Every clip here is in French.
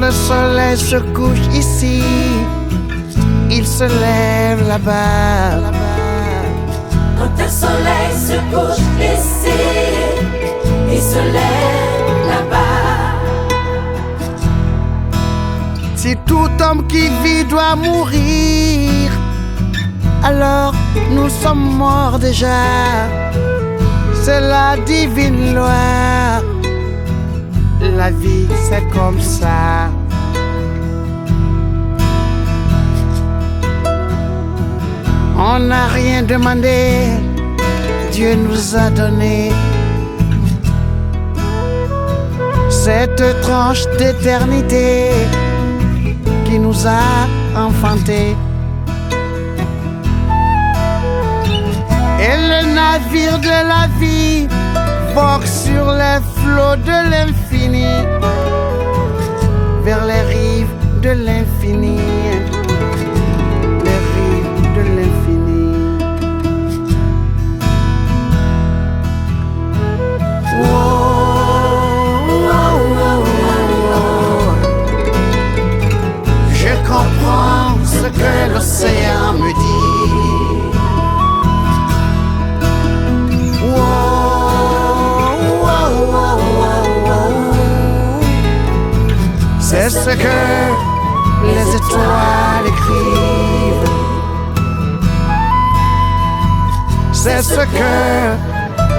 le soleil se couche ici, il se lève là-bas. Quand le soleil se couche ici, il se lève là-bas. Si tout homme qui vit doit mourir, alors nous sommes morts déjà. C'est la divine loi. La vie, c'est comme ça. On n'a rien demandé, Dieu nous a donné cette tranche d'éternité qui nous a enfantés. Et le navire de la vie sur les flots de l'infini, vers les rives de l'infini, ce que les étoiles écrivent. C'est ce que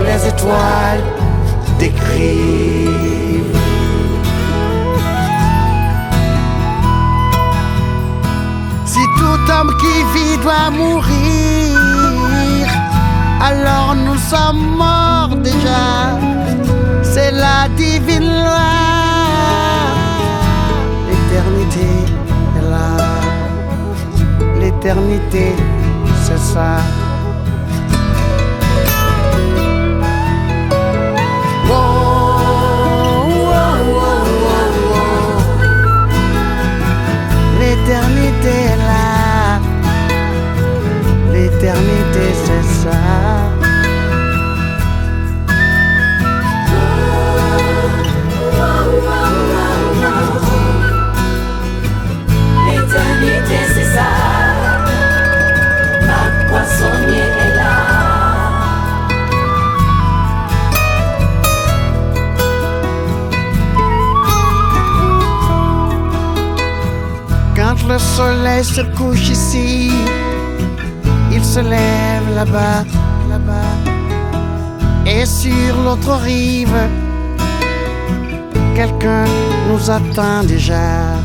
les étoiles décrivent. Si tout homme qui vit doit mourir, alors nous sommes morts déjà. C'est la divine loi. L'éternité, c'est ça. Le soleil se couche ici, il se lève là-bas, là-bas. Et sur l'autre rive, quelqu'un nous attend déjà.